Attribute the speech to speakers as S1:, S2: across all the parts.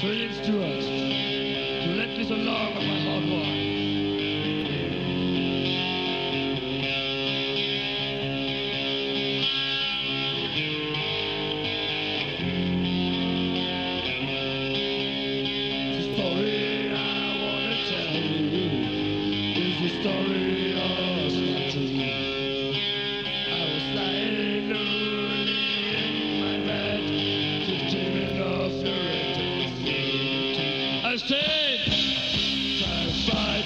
S1: So it is to us to let this alarm of my loud voice story I wanna tell you is the story of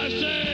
S1: I said.